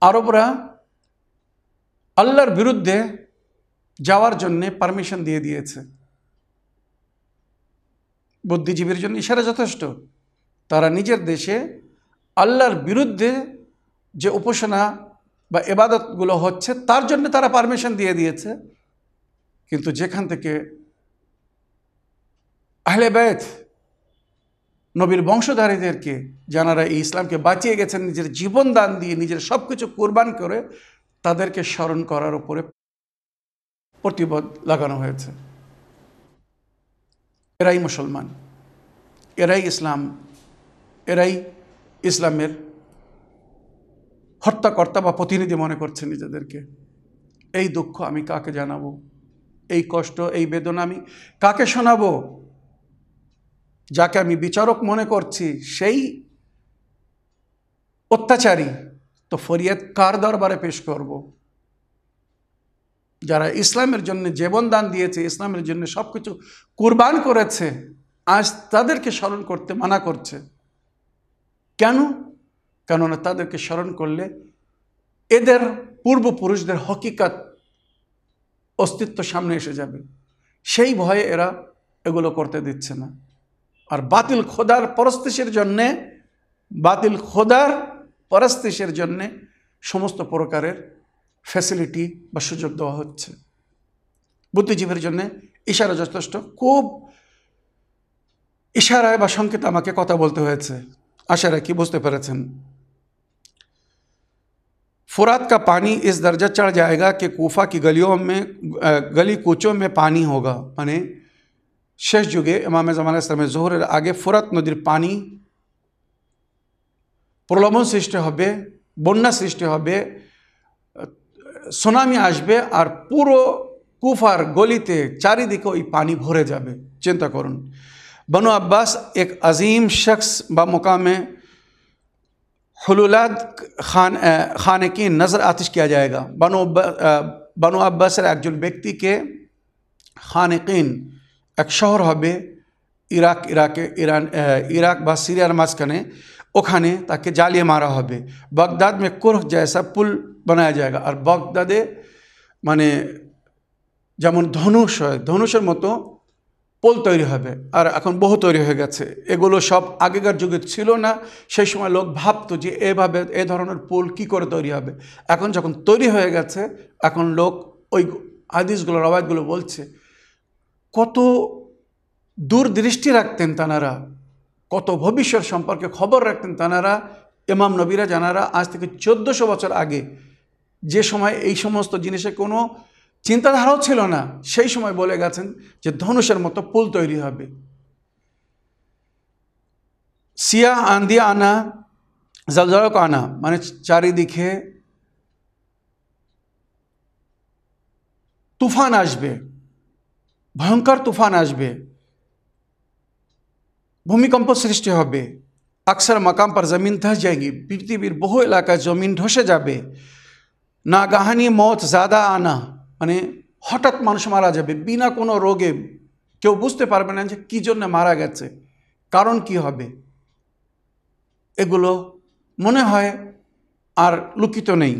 আরবরা আল্লাহর বিরুদ্ধে যাওয়ার জন্যে পারমিশন দিয়ে দিয়েছে। বুদ্ধিজীবীর জন্য ইশারা যথেষ্ট। তারা নিজের দেশে আল্লাহর বিরুদ্ধে যে উপাসনা বা এবাদতগুলো হচ্ছে, তার জন্য তারা পারমিশন দিয়ে দিয়েছে। কিন্তু যেখান থেকে আহলে বেথ নবীর বংশধারীদেরকে, যারা এই ইসলামকে বাঁচিয়ে গেছেন, নিজের জীবন দান দিয়ে, নিজের সব কিছু কোরবান করে, তাদেরকে স্মরণ করার উপরে প্রতিবাদ লাগানো হয়েছে। এরাই মুসলমান, এরাই ইসলাম, এরাই ইসলামের হত্যাকর্তা বা প্রতিনিধি মনে করছে নিজেদেরকে। এই দুঃখ আমি কাকে জানাব? এই কষ্ট, এই বেদনা আমি কাকে শোনাবো? যাকে আমি বিচারক মনে করছি, সেই অত্যাচারী তো ফরিয়াদ কার দরবারে পেশ করব? যারা ইসলামের জন্য জীবন দান দিয়েছে, ইসলামের জন্য সব কিছু কোরবান করেছে, আজ তাদেরকে স্মরণ করতে মানা করছে। কেন? কেননা তাদেরকে স্মরণ করলে এদের পূর্বপুরুষদের হকিকাত অস্তিত্ব সামনে এসে যাবে। সেই ভয়ে এরা এগুলো করতে দিচ্ছে না। আর বাতিল খোদার পরস্তিসের জন্যে, বাতিল খোদার পরস্তিসের জন্যে সমস্ত প্রকারের ফ্যাসিলিটি বা সুযোগ দেওয়া হচ্ছে। বুদ্ধিজীবীর জন্যে ইশারা যথেষ্ট। খুব ইশারায় বা সংকেত আমাকে কথা বলতে হয়েছে। আশা রাখি বুঝতে পেরেছেন। फ़ुरात का पानी इस दर्जा चढ़ जाएगा कि कोफा की गलियों में गली कूचों में पानी होगा। माने शेष जुगे इमाम ज़माना समय जोहर आगे फ़ुरात नदीर পানি প্রলম্বন সৃষ্টি হবে বন্যা সৃষ্টি হবে সুনামি আসবে আর পুরো কুফার গলিতে চারিদিকে ওই পানি ভরে যাবে চিন্তা করুন বনু আব্বাস এক আজিম শখস বা মোকামে حلولات خان خانے کی نظر آتش کیا جائے گا۔ بنو بن عبصر ایک جل بیکتی کے خانقین، ایک شوہر ہوے عراق عراق، ایران عراق ب سیریا نماز کرنے اکھانے تاکہ جالیہ مارا ہوئے بغداد میں کرخ جیسا پل بنایا جائے گا۔ اور بغداد مانے جمن دھنوش ہے دھنوشر متوں পোল তৈরি হবে। আর এখন বহু তৈরি হয়ে গেছে। এগুলো সব আগেকার যুগে ছিল না। সেই সময় লোক ভাবতো যে এভাবে এ ধরনের পোল কি করে তৈরি হবে। এখন যখন তৈরি হয়ে গেছে, এখন লোক ওই হাদিসগুলো রবায়তগুলো বলছে, কত দূরদৃষ্টি রাখতেন তানারা, কত ভবিষ্যৎ সম্পর্কে খবর রাখতেন তানারা এমাম নবীরা জানারা আজ থেকে চোদ্দোশো বছর আগে। যে সময় এই সমস্ত জিনিসে কোনো চিন্তাধারাও ছিল না। সেই সময় বলে গেছেন যে ধনুষের মতো পুল তৈরি হবে। সিয়া আন্দি আনা, জলজলক আনা মানে চারিদিকে তুফান আসবে। ভয়ঙ্কর তুফান আসবে। ভূমিকম্প সৃষ্টি হবে। আকসার মাকাম পর জমিন ধস যায়গি। পৃথিবীর বহু এলাকায় জমিন ধসে যাবে। নাগাহানি, মত, জাদা, আনা। মানে হঠাৎ মানুষ মারা যাবে বিনা কোনো রোগে কেউ বুঝতে পারবে না যে কী জন্য মারা গেছে কারণ কি হবে এগুলো মনে হয় আর লুকিত নেই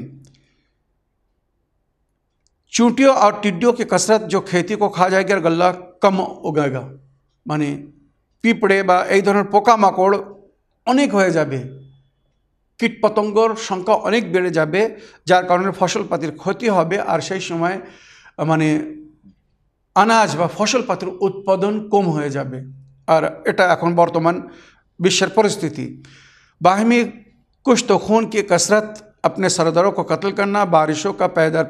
चूंटियों और टिड्डियों की कसरत जो खेती को खा जाएगी और गल्ला कम उगेगा মানে পিঁপড়ে বা এই ধরনের পোকামাকড় অনেক হয়ে যাবে কীটপতঙ্গর সংখ্যা অনেক বেড়ে যাবে, যার কারণে ফসলপাতির ক্ষতি হবে, আর সেই সময় মানে আনাজ বা ফসলপাতির উৎপাদন কম হয়ে যাবে। আর এটা এখন বর্তমান বিশ্বের পরিস্থিতি। বাহিমি कुछ तो खून কসরত? कसरत अपने सरदारों को कत्ल करना बारिशों का पैदर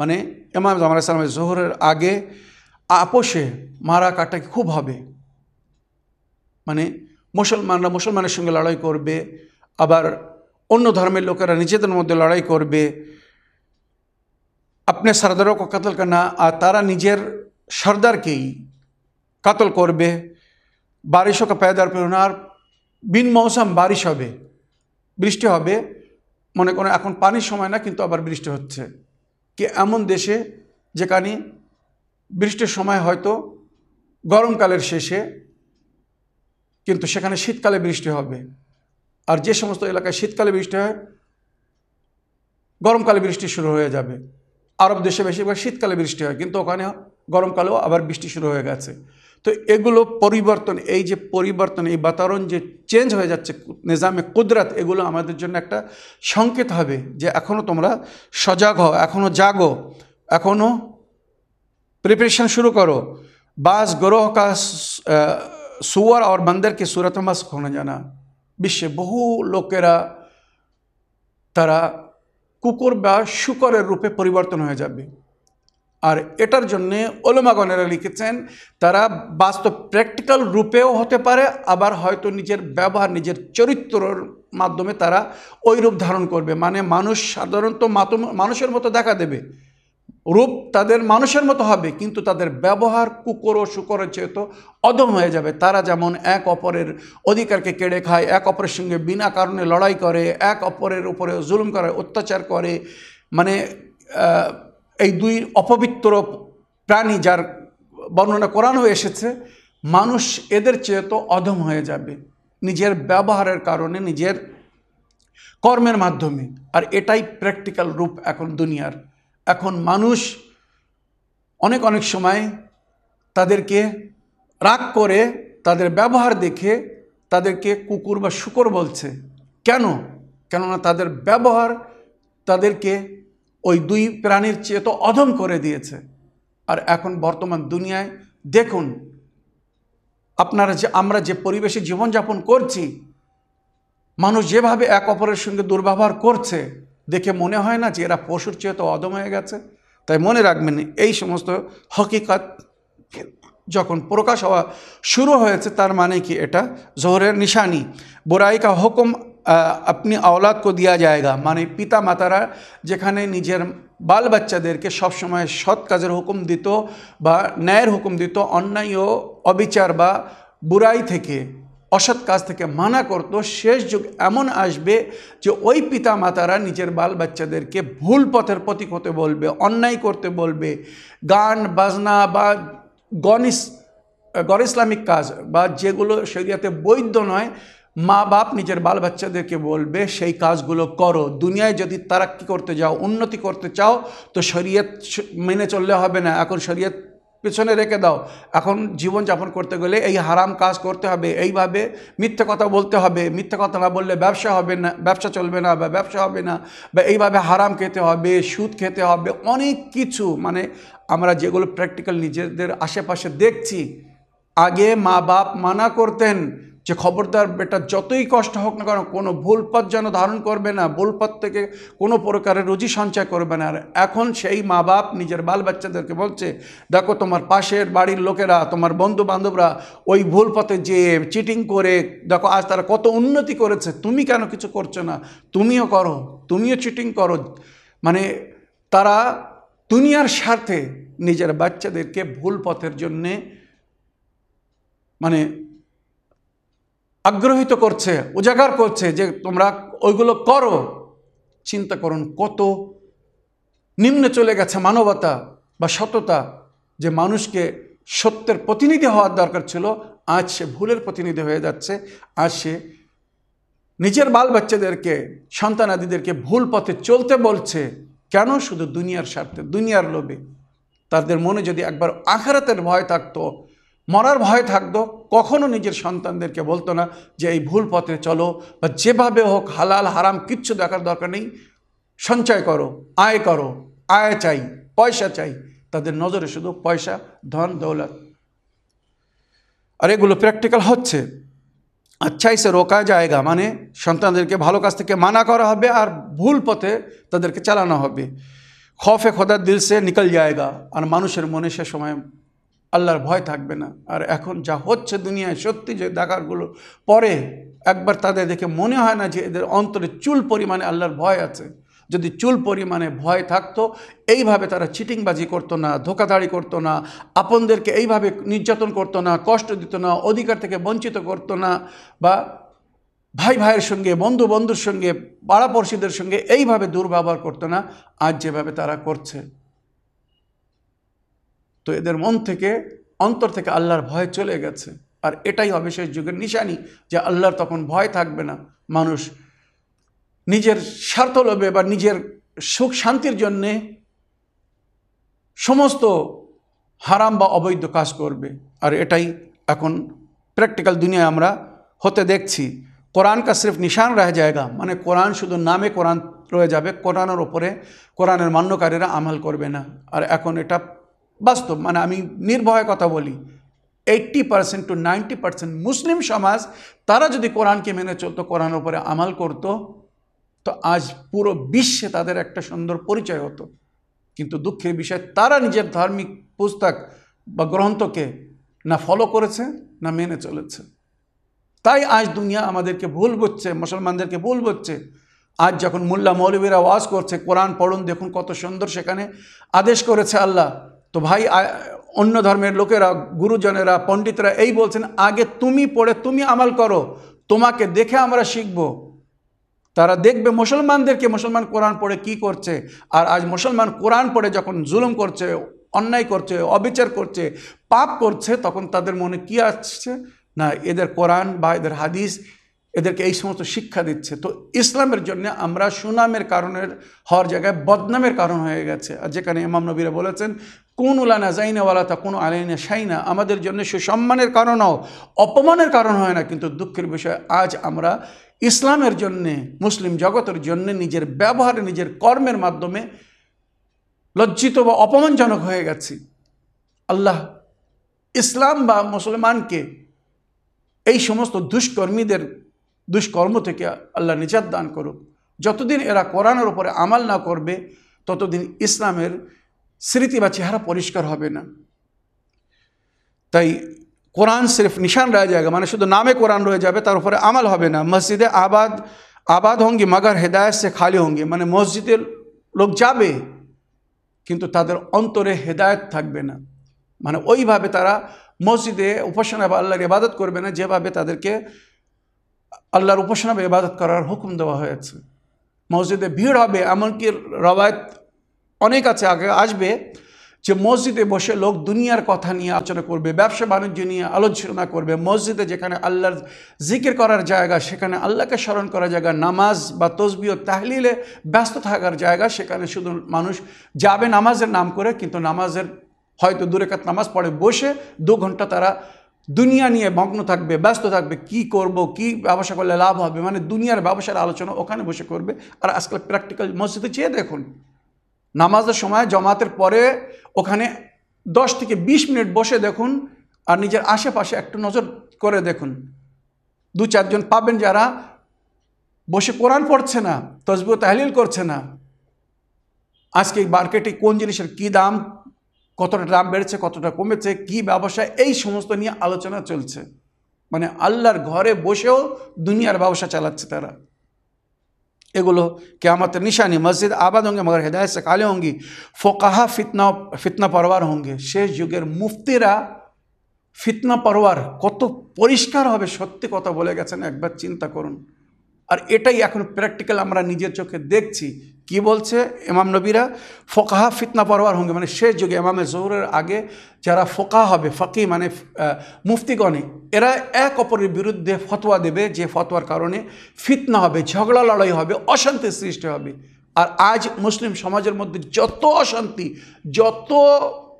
মানে ইমাম জামালাম জোহরের আগে আপোষে মারা কাটা খুব হবে। মানে মুসলমানরা মুসলমানের সঙ্গে লড়াই করবে আবার অন্য ধর্মের লোকেরা নিজেদের মধ্যে লড়াই করবে। আপনি সর্দারও কাতল কেনা আর তারা নিজের সর্দারকেই কাতল করবে। বারিশও পেদার ওনার বিন মৌসুম বারিশ হবে, বৃষ্টি হবে। মনে করেন এখন পানির সময় না, কিন্তু আবার বৃষ্টি হচ্ছে। কি এমন দেশে যেখানে বৃষ্টির সময় হয়তো গরমকালের শেষে, কিন্তু সেখানে শীতকালে বৃষ্টি হবে? আর যে সমস্ত এলাকায় শীতকালে বৃষ্টি হয়, গরমকালে বৃষ্টি শুরু হয়ে যাবে। আরব দেশে বেশিরভাগ শীতকালে বৃষ্টি হয়, কিন্তু ওখানে গরমকালেও আবার বৃষ্টি শুরু হয়ে গেছে। তো এগুলো পরিবর্তন, এই যে পরিবর্তন, এই বাতাবরণ যে চেঞ্জ হয়ে যাচ্ছে, নিজামে কুদরাত, এগুলো আমাদের জন্য একটা সংকেত হবে যে এখনও তোমরা সজাগ হও এখনও জাগো এখনও প্রিপারেশন শুরু করো। বাস গ্রহ কা সুয়ার আর বন্দর কে সুরত জানা। বিশ্বে বহু লোকেরা তারা কুকুর বা শুকরের রূপে পরিবর্তন হয়ে যাবে। আর এটার জন্যে ওলমাগণেরা লিখেছেন, তারা বাস্তব প্র্যাকটিক্যাল রূপেও হতে পারে, আবার হয়তো নিজের ব্যবহার, নিজের চরিত্রর মাধ্যমে তারা ওই রূপ ধারণ করবে। মানে মানুষ সাধারণত মানুষের মতো দেখা দেবে। রূপ তাদের মানুষের মতো হবে, কিন্তু তাদের ব্যবহার কুকুর ও শুকরের চেয়ে তো অদম হয়ে যাবে। তারা যেমন এক অপরের অধিকারকে কেড়ে খায়, এক অপরের সঙ্গে বিনা কারণে লড়াই করে, এক অপরের উপরে জুলুম করে, অত্যাচার করে মানে এই দুই অপবিত্র প্রাণী যার বর্ণনা করানো এসেছে, মানুষ এদের চেয়ে তো অধম হয়ে যাবে। নিজের ব্যবহারের কারণে, নিজের কর্মের মাধ্যমে। আর এটাই প্র্যাকটিক্যাল রূপ এখন দুনিয়ার। এখন মানুষ অনেক অনেক সময় তাদেরকে রাগ করে, তাদের ব্যবহার দেখে তাদেরকে কুকুর বা শুকর বলছে। কেন? কেননা তাদের ব্যবহার তাদেরকে ওই দুই প্রাণীর চেয়ে তো অধম করে দিয়েছে। আর এখন বর্তমান দুনিয়ায় দেখুন, আপনারা যে, আমরা যে পরিবেশে জীবনযাপন করছি, মানুষ যেভাবে এক অপরের সঙ্গে দুর্ব্যবহার করছে দেখে মনে হয় না যে এরা পশুর চেয়ে তো অদম হয়ে গেছে। তাই মনে রাখবেন, এই সমস্ত হকিকত যখন প্রকাশ হওয়া শুরু হয়েছে, তার মানে কি এটা? জোহরের নিশানি। বোরাই কা হুকুম আপনি আওলাদ কো দিয়া যায়গা মানে পিতা মাতারা যেখানে নিজের বাল বাচ্চাদেরকে সবসময় সৎ কাজের হুকুম দিত বা ন্যায়ের হুকুম দিত, অন্যায় ও অবিচার বা বুরাই থেকে অসৎ কাজ থেকে মানা করত, শেষ যুগ এমন আসবে যে ওই পিতা মাতারা নিজের বাল বাচ্চাদেরকে ভুল পথের প্রতীক হতে বলবে, অন্যায় করতে বলবে। গান, বাজনা বা গণিস গর ইসলামিক কাজ বা যেগুলো শরিয়াতে বৈধ নয়, মা বাপ নিজের বাল বাচ্চাদেরকে বলবে, সেই কাজগুলো করো। দুনিয়ায় যদি তারা কী করতে যাও উন্নতি করতে চাও, তো শরীয়ত মেনে চললে হবে না। এখন শরীয়ত পেছনে রেখে দাও। এখন জীবনযাপন করতে গেলে এই হারাম কাজ করতে হবে। এইভাবে মিথ্যে কথা বলতে হবে। মিথ্যে কথা না বললে ব্যবসা হবে না, ব্যবসা চলবে না বা ব্যবসা হবে না বা এইভাবে হারাম খেতে হবে, সুদ খেতে হবে, অনেক কিছু। মানে আমরা যেগুলো প্র্যাকটিক্যাল নিজেদের আশেপাশে দেখছি, আগে মা বাপ মানা করতেন যে খবরদার বেটা যতই কষ্ট হোক না কেন, কোনো ভুল পথ যেন ধারণ করবে না, ভুল পথ থেকে কোনো প্রকারের রুজি সঞ্চয় করবে না। আর এখন সেই মা বাপ নিজের বাল বাচ্চাদেরকে বলছে, দেখো তোমার পাশের বাড়ির লোকেরা, তোমার বন্ধু বান্ধবরা ওই ভুল পথে যে চিটিং করে, দেখো আজ তারা কত উন্নতি করেছে, তুমি কেন কিছু করছ না? তুমিও করো, তুমিও চিটিং করো। মানে তারা দুনিয়ার স্বার্থে নিজের বাচ্চাদেরকে ভুল পথের জন্যে মানে আগ্রহিত করছে, উজাগার করছে যে তোমরা ওইগুলো করো। চিন্তা করুন, কত নিম্নে চলে গেছে মানবতা বা সততা যে মানুষকে সত্যের প্রতিনিধি হওয়ার দরকার ছিল। আজ সে ভুলের প্রতিনিধি হয়ে যাচ্ছে। আজ সে নিজের বাল বাচ্চাদেরকে সন্তানাদিদেরকে ভুল পথে চলতে বলছে। কেন? শুধু দুনিয়ার স্বার্থে, দুনিয়ার লোভে। তাদের মনে যদি একবার আখারাতের ভয় থাকতো মরার ভয় থাকতো, কখনো নিজের সন্তানদেরকে বলতো না যে এই ভুল পথে চলো বা যেভাবে হোক, হালাল, হারাম কিচ্ছু দেখার দরকার নেই। সঞ্চয় করো, আয় করো, আয় চাই, পয়সা চাই। তাদের নজরে শুধু পয়সা, ধন, দৌলত। আর এগুলো প্র্যাকটিক্যাল হচ্ছে। আচ্ছা এসে রোকা জায়গা মানে সন্তানদেরকে ভালো কাজ থেকে মানা করা হবে আর ভুল পথে তাদেরকে চালানো হবে। খফে খোদার দিল সে নিকল জায়গা। আর মানুষের মনে সে সময় আল্লাহর ভয় থাকবে না। আর এখন যা হচ্ছে দুনিয়ায়, সত্যি যে দেখারগুলো পরে একবার তাদের দেখে মনে হয় না যে এদের অন্তরে চুল পরিমাণে আল্লাহর ভয় আছে। যদি চুল পরিমাণে ভয় থাকতো, এইভাবে তারা চিটিংবাজি করতো না, ধোকাধাড়ি করতো না, আপনদেরকে এইভাবে নির্যাতন করতো না, কষ্ট দিত না, অধিকার থেকে বঞ্চিত করতো না, বা ভাই ভাইয়ের সঙ্গে, বন্ধু বন্ধুর সঙ্গে, পাড়াপড়শিদের সঙ্গে এইভাবে দুর্ব্যবহার করতো না, আজ যেভাবে তারা করছে। তো এদের মন থেকে, অন্তর থেকে আল্লাহর ভয় চলে গেছে। আর এটাই হবে শেষ যুগের নিশানি, যে আল্লাহর তখন ভয় থাকবে না। মানুষ নিজের স্বার্থ লোভে বা নিজের সুখ শান্তির জন্যে সমস্ত হারাম বা অবৈধ কাজ করবে। আর এটাই এখন প্র্যাকটিক্যাল দুনিয়ায় আমরা হতে দেখছি। কোরআন কা সির্ফ নিশান রয়ে যায়গা। মানে কোরআন শুধু নামে কোরআন রয়ে যাবে, কোরআনের ওপরে কোরআনের মান্যকারীরা আমল করবে না। আর এখন এটা বাস্তব মানে আমি নির্ভয় কথা বলি eighty percent to ninety percent মুসলিম সমাজ, তারা যদি কোরআনকে মেনে চলতো, কোরআনের উপরে আমাল করত, তো আজ পুরো বিশ্বে তাদের একটা সুন্দর পরিচয় হতো। কিন্তু দুঃখের বিষয়, তারা নিজের ধার্মিক পুস্তক বা গ্রন্থকে না ফলো করেছে, না মেনে চলেছে। তাই আজ দুনিয়া আমাদেরকে ভুল বুঝছে, মুসলমানদেরকে ভুল বুঝছে। আজ যখন মোল্লা মৌলবীরা ওয়াজ করছে, কোরআন পড়ুন, দেখুন কত সুন্দর সেখানে আদেশ করেছে আল্লাহ তো ভাই অন্য ধর্মের লোকেরা, গুরুজনেরা, পণ্ডিতরা এই বলছেন, আগে তুমি পড়ে, তুমি আমাল করো, তোমাকে দেখে আমরা শিখব। তারা দেখবে মুসলমানদেরকে, মুসলমান কোরআন পড়ে কি করছে, আর আজ মুসলমান কোরআন পড়ে যখন জুলুম করছে, অন্যায় করছে, অবিচার করছে, পাপ করছে, তখন তাদের মনে কি আসছে? না, এদের কোরআন বা এদের হাদিস এদেরকে এই সমস্ত শিক্ষা দিচ্ছে। তো ইসলামের জন্য আমরা সুনামের কারণের হওয়ার জায়গায় বদনামের কারণ হয়ে গেছে। আর যেখানে ইমাম নবীরা বলেছেন কোন উলানা যাইনাওয়ালা তা কোনো আলাইনা সাইনা আমাদের জন্য সুসম্মানের কারণও অপমানের কারণ হয় না, কিন্তু দুঃখের বিষয়, আজ আমরা ইসলামের জন্যে, মুসলিম জগতের জন্যে নিজের ব্যবহারে, নিজের কর্মের মাধ্যমে লজ্জিত বা অপমানজনক হয়ে গেছি। আল্লাহ ইসলাম বা মুসলমানকে এই সমস্ত দুষ্কর্মীদের, দুষ্কর্ম থেকে আল্লাহ নিজাত দান করুক। যতদিন এরা কোরআনের ওপরে আমাল না করবে, ততদিন ইসলামের স্মৃতি বা চেহারা পরিষ্কার হবে না। তাই কোরআন সিরফ নিশান রয়ে যাবে মানে শুধু নামে কোরআন রয়ে যাবে, তার উপরে আমল হবে না। মসজিদে আবাদ আবাদ হঙ্গি, মাগার হেদায়ত সে খালি হঙ্গি মানে মসজিদের লোক যাবে, কিন্তু তাদের অন্তরে হেদায়ত থাকবে না। মানে ওইভাবে তারা মসজিদে উপাসনা বা আল্লাহর ইবাদত করবে না, যেভাবে তাদেরকে আল্লাহর উপাসনা বা ইবাদত করার হুকুম দেওয়া হয়েছে। মসজিদে ভিড় হবে, এমনকি রবায়ত অনেক আছে, আগে আসবে যে মসজিদে বসে লোক দুনিয়ার কথা নিয়ে আলোচনা করবে, ব্যবসা বাণিজ্য নিয়ে আলোচনা করবে, মসজিদে যেখানে আল্লাহর জিকির করার জায়গা, সেখানে আল্লাহকে স্মরণ করার জায়গা, নামাজ বা তসবি ও তাহলিলে ব্যস্ত থাকার জায়গা, সেখানে শুধু মানুষ যাবে নামাজের নাম করে, কিন্তু নামাজের হয়তো দূরেকাত নামাজ পড়ে, বসে দু ঘণ্টা তারা দুনিয়া নিয়ে মগ্ন থাকবে, ব্যস্ত থাকবে, কি করব, কি ব্যবসা করলে লাভ হবে মানে দুনিয়ার ব্যবসার আলোচনা ওখানে বসে করবে। আর আজকাল প্র্যাকটিক্যাল মসজিদে চেয়ে দেখুন নামাজের সময়, জমাতের পরে ওখানে দশ থেকে বিশ মিনিট বসে দেখুন আর নিজের আশেপাশে একটু নজর করে দেখুন। দু চারজন পাবেন যারা। বসে কোরআন পড়ছে না তসবি তাহলিল করছে না। আজকে মার্কেটে কোন জিনিসের কী দাম, কতটা দাম বেড়েছে, কতটা কমেছে, কি ব্যবসা, এই সমস্ত নিয়ে আলোচনা চলছে। মানে আল্লাহর ঘরে বসেও দুনিয়ার ব্যবসা চালাচ্ছে তারা। এগুলো কেয়ামতের নিশানি মসজিদ আবাদ होंगे मगर हिदायत से काले होंगी फोकाहा ফিতনা ফিতনা পরওয়ার होंगे শেষ যুগের মুফতিরা ফিতনা পরওয়ার কত পরিষ্কার হবে সত্যি কথা বলে গেছেন একবার চিন্তা করুন আর এটাই এখন প্র্যাকটিক্যাল আমরা নিজের চোখে দেখছি কি বলছে ইমাম নবীরা? ফোকাহা ফিতনা পরওয়ার হঙ্গে। মানে শেষ যুগে ইমামে জহুরের আগে যারা ফোকা হবে, ফকি মানে মুফতিগণে এরা এক অপরের বিরুদ্ধে ফতোয়া দেবে যে ফতোয়ার কারণে ফিতনা হবে, ঝগড়া লড়াই হবে অশান্তির সৃষ্টি হবে। আর আজ মুসলিম সমাজের মধ্যে যত অশান্তি, যত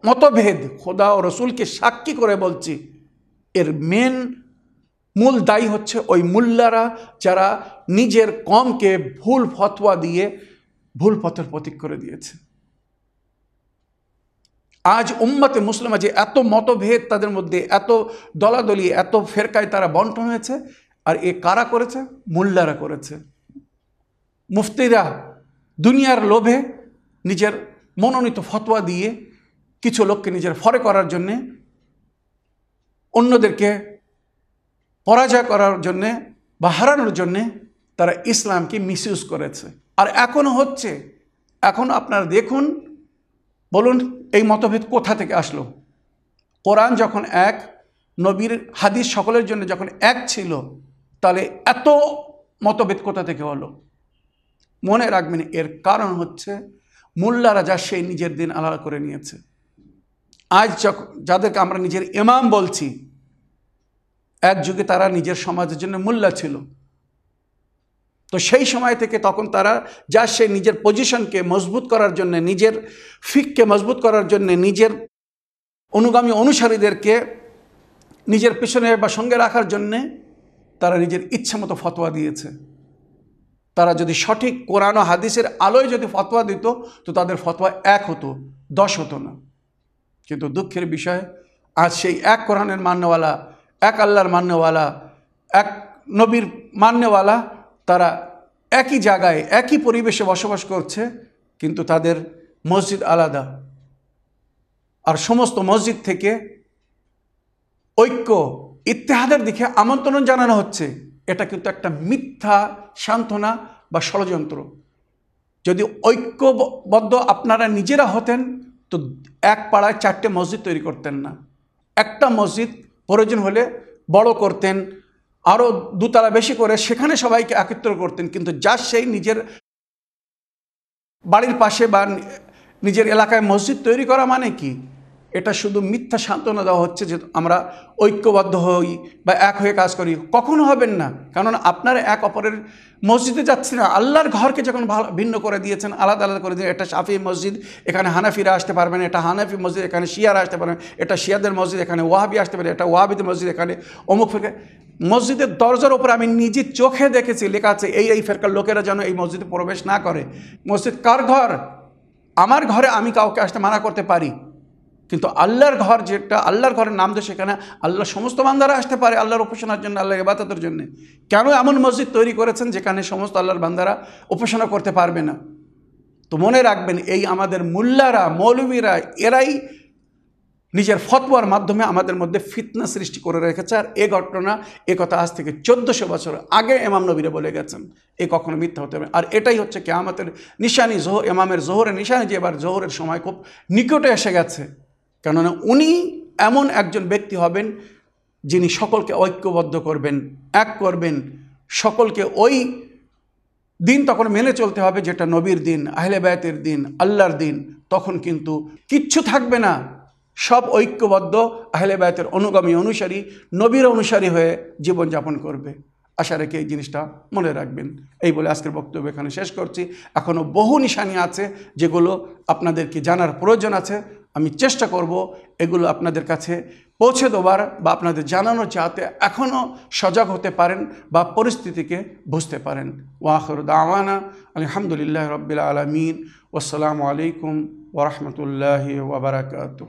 মতভেদ, খোদা ও রসুলকে সাক্ষী করে বলছি, এর মেন মূল দায়ী হচ্ছে ওই মুল্লারা যারা নিজের কমকে ভুল ফতোয়া দিয়ে ভুল পথের প্রতীক করে দিয়েছে। আজ উম্মতে মুসলিমা যে এত মতভেদ তাদের মধ্যে, এত দলাদলি, এত ফেরকায় তারা বন্টন হয়েছে, আর এ কারা করেছে? মুল্লারা করেছে। মুফতিরা দুনিয়ার লোভে নিজের মনোনীত ফতোয়া দিয়ে কিছু লোককে নিজের ফরে করার জন্যে, অন্যদেরকে পরাজয় করার জন্যে বা হারানোর জন্যে তারা ইসলামকে মিসইউজ করেছে। আর এখনও হচ্ছে, এখন আপনারা দেখুন, বলুন এই মতভেদ কোথা থেকে আসলো? কোরআন যখন এক, নবীর হাদিস সকলের জন্য যখন এক ছিল, তাহলে এত মতভেদ কোথা থেকে হলো? মনে রাখবেন, এর কারণ হচ্ছে মোল্লারা যা সেই নিজের দিন আলাদা করে নিয়েছে। আজ যখন যাদেরকে আমরা নিজের ইমাম বলছি, এক যুগে তারা নিজের সমাজের জন্য মোল্লা ছিল। তো সেই সময় থেকে তখন তারা যা সে নিজের পজিশনকে মজবুত করার জন্য, নিজের ফিককে মজবুত করার জন্য, নিজের অনুগামী অনুসারীদেরকে নিজের পিছনে বা সঙ্গে রাখার জন্যে তারা নিজের ইচ্ছা মতো ফতোয়া দিয়েছে। তারা যদি সঠিক কোরআন হাদিসের আলোয় যদি ফতোয়া দিত, তো তাদের ফতোয়া এক হতো, দশ হতো না। কিন্তু দুঃখের বিষয়, আজ সেই এক কোরআনের মান্যওয়ালা, এক আল্লাহর মান্যওয়ালা, এক নবীর মান্যওয়ালা তারা একই জায়গায়, একই পরিবেশে বসবাস করছে, কিন্তু তাদের মসজিদ আলাদা। আর সমস্ত মসজিদ থেকে ঐক্য ইতিহাদের দিকে আমন্ত্রণ জানানো হচ্ছে। এটা কিন্তু একটা মিথ্যা সান্ত্বনা বা ষড়যন্ত্র। যদি ঐক্যবদ্ধ আপনারা নিজেরা হতেন, তো এক পাড়ায় চারটে মসজিদ তৈরি করতেন না। একটা মসজিদ প্রয়োজন হলে বড় করতেন আরও দুতলা বেশি করে সেখানে সবাইকে একত্র করতেন, কিন্তু যার সেই নিজের বাড়ির পাশে বা নিজের এলাকায় মসজিদ তৈরি করা মানে কি? এটা শুধু মিথ্যা সান্ত্বনা দেওয়া হচ্ছে যে আমরা ঐক্যবদ্ধ হই বা এক হয়ে কাজ করি। কখনো হবেন না। কারণ আপনারা এক অপরের মসজিদে যাচ্ছেন না। আল্লাহর ঘরকে যখন ভিন্ন করে দিয়েছেন, আলাদা আলাদা করে দিয়ে এটা শাফি মসজিদ, এখানে হানাফিরা আসতে পারবেন, এটা হানাফি মসজিদ, এখানে শিয়ারা আসতে পারবেন, এটা শিয়াদের মসজিদ, এখানে ওয়াহাবি আসতে পারে, এটা ওয়াহাবিদের মসজিদ, এখানে অমুক ফেরকা। মসজিদের দরজার ওপর আমি নিজের চোখে দেখেছি, লেখা আছে, এই এই ফেরকার লোকেরা যেন এই মসজিদে প্রবেশ না করে। মসজিদ কার ঘর? আমার ঘরে আমি কাউকে আসতে মানা করতে পারি। কিন্তু আল্লাহর ঘর যেটা, আল্লাহর ঘরের নাম তো সেখানে, আল্লাহ সমস্ত বান্দারা আসতে পারে আল্লাহর উপাসনার জন্য, আল্লাহর ইবাদতের জন্য। কেন এমন মসজিদ তৈরি করেছেন যেখানে সমস্ত আল্লাহর বান্দারা উপাসনা করতে পারবে না? তো মনে রাখবেন, এই আমাদের মুল্লারা, মৌলবীরা, এরাই নিজের ফতোয়ার মাধ্যমে আমাদের মধ্যে ফিতনা সৃষ্টি করে রেখেছে। আর এ ঘটনা, এ কথা আজ থেকে চোদ্দোশো বছর আগে এমাম নবীরে বলে গেছেন, এ কখনো মিথ্যা হতে হবে আর এটাই হচ্ছে কেয়ামতের নিশানি, জোহ এমামের জোহরের নিশানি যে এবার জোহরের সময় খুব নিকটে এসে গেছে। কেননা উনি এমন একজন ব্যক্তি হবেন যিনি সকলকে ঐক্যবদ্ধ করবেন, এক করবেন। সকলকে ওই দিন তখন মেনে চলতে হবে যেটা নবীর দিন, আহলে বায়াতের দিন, আল্লাহর দিন। তখন কিন্তু কিচ্ছু থাকবে না। সব ঐক্যবদ্ধ, আহলে বায়াতের অনুগামী অনুসারী, নবীর অনুসারী হয়ে জীবনযাপন করবে। আশা রেখে এই জিনিসটা মনে রাখবেন। এই বলে আজকের বক্তব্য এখানে শেষ করছি। এখনও বহু নিশানি আছে যেগুলো আপনাদেরকে জানার প্রয়োজন আছে। আমি চেষ্টা করব এগুলো আপনাদের কাছে পৌঁছে দেওয়ার বা আপনাদের জানানো চাতে এখনও সজাগ হতে পারেন বা পরিস্থিতিকে বুঝতে পারেন। ওয়াখর দাওয়ানা, আলহামদুলিল্লাহ রবিল আলমিন। ওসালামু আলাইকুম ওরহমতুল্লাহ ওবরাকাতু